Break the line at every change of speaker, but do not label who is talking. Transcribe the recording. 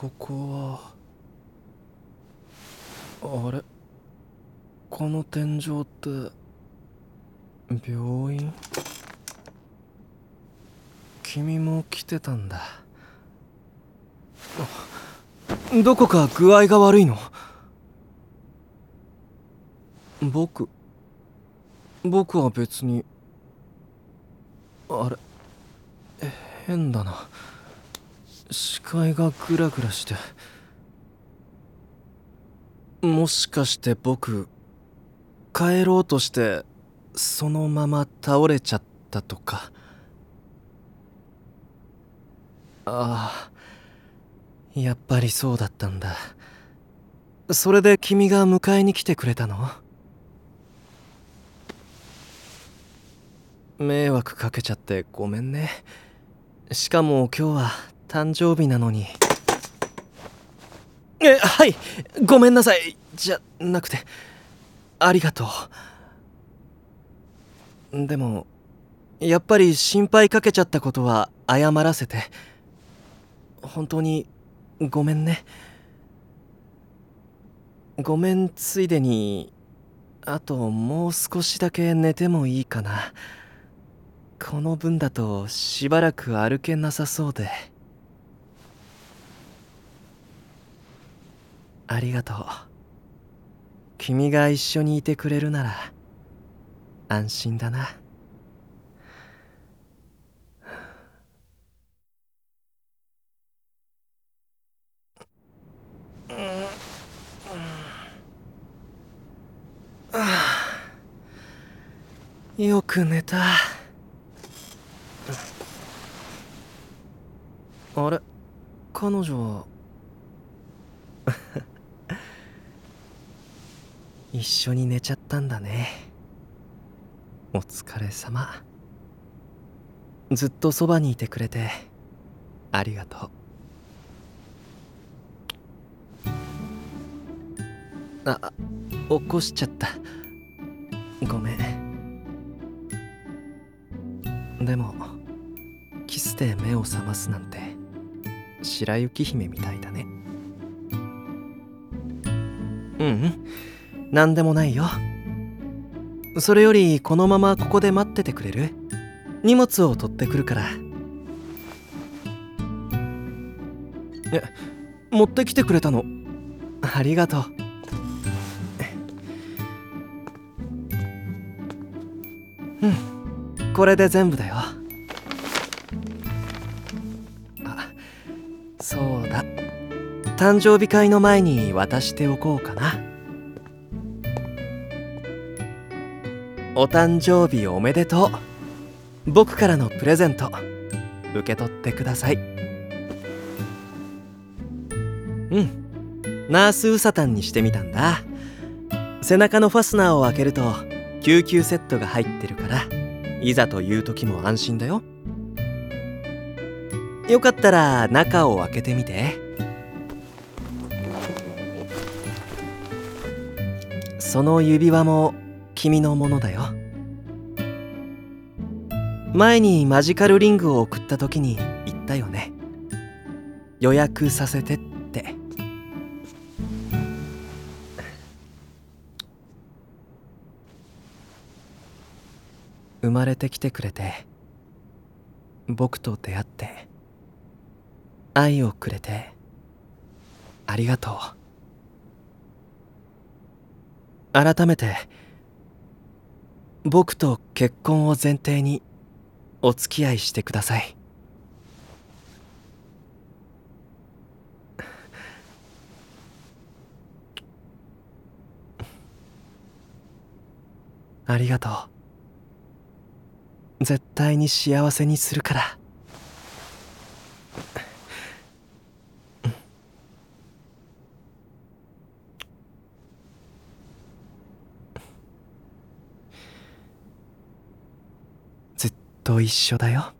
ここはあれ？この天井って病院？君も来てたんだ。どこか具合が悪いの？僕僕は別にあれ？変だな。視界がグラグラして。もしかして僕帰ろうとしてそのまま倒れちゃったとか。ああやっぱりそうだったんだ。それで君が迎えに来てくれたの？迷惑かけちゃってごめんね。しかも今日は誕生日なのに。えはい。ごめんなさい。じゃなくて。ありがとう。でもやっぱり心配かけちゃったことは謝らせて。本当にごめんね。ごめんついでにあともう少しだけ寝てもいいかな。この分だとしばらく歩けなさそうで。ありがとう。君が一緒にいてくれるなら安心だな。よく寝た。あれ？彼女一緒に寝ちゃったんだね。お疲れ様。ずっとそばにいてくれてありがとう。あ起こしちゃった。ごめん。でもキスで目を覚ますなんて白雪姫みたいだね。ううん。何でもないよ。それよりこのままここで待っててくれる？荷物を取ってくるから。え持ってきてくれたの？ありがとう。うん。これで全部だよ。あそうだ。誕生日会の前に渡しておこうかな。お誕生日おめでとう。僕からのプレゼント。受け取ってください。うん。ナースウサタンにしてみたんだ。背中のファスナーを開けると救急セットが入ってるからいざという時も安心だよ。よかったら中を開けてみて。その指輪も君のものだよ。前にマジカルリングを送った時に言ったよね。予約させてって。生まれてきてくれて僕と出会って愛をくれてありがとう。改めて僕と結婚を前提にお付き合いしてください。ありがとう。絶対に幸せにするからずっと一緒だよ。